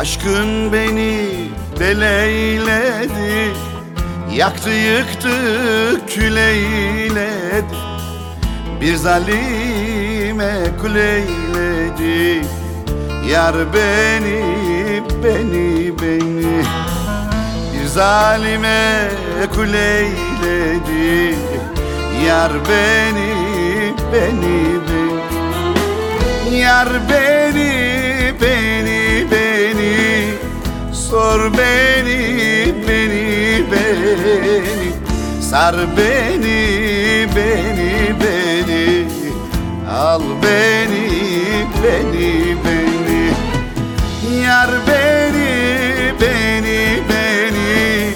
Aşkın beni deleyledi Yaktı yıktı küleyledi Bir zalime kuleyledi Yar beni, beni, beni. Bir zalime kuleyledi Yar beni, beni, beni. Yar beni, Sor beni, beni, beni. Sar beni, beni, beni. Al beni, beni, beni. Yar beni, beni, beni.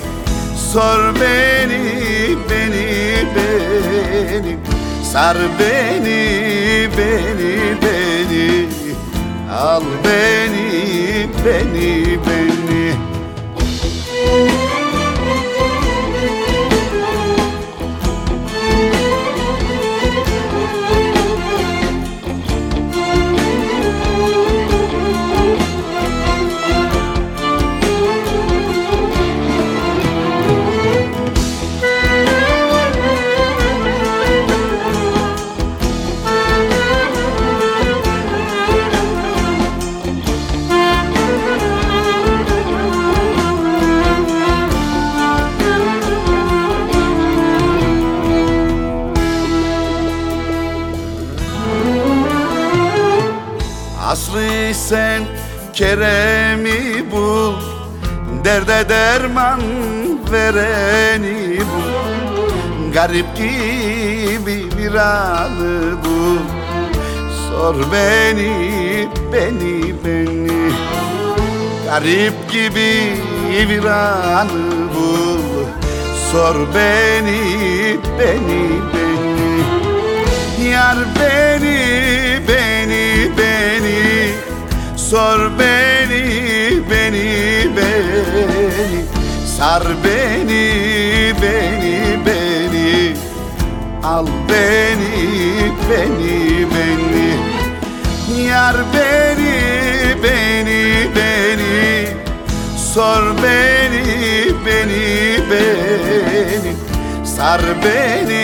Sor beni, beni, beni. Sar beni, beni, beni. Al beni, beni, beni Aslı sen Kerem'i bul Derde derman vereni bul. Garip gibi bir anı bul Sor beni, beni, beni. Garip gibi bir anı bul Sor beni, beni, beni. Yar beni, beni, Sor beni, beni, beni. Sar beni, beni, beni. Al beni, beni, beni. Yar beni, beni, beni. Sor beni, beni, beni. Sar beni,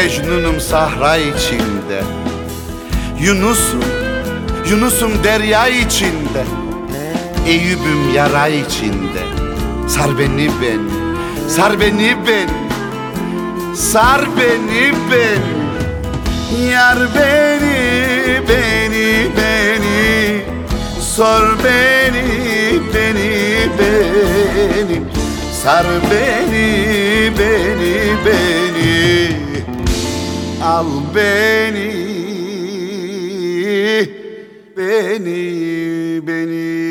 Mecnunum sahra içinde. Yunus'um, Yunus'um derya içinde. Eyüp'üm yara içinde. Sar beni ben, sar beni ben. Sar beni ben. Yar beni, beni, beni. Sor beni, beni, beni. Sar beni, beni, beni Al beni, beni, beni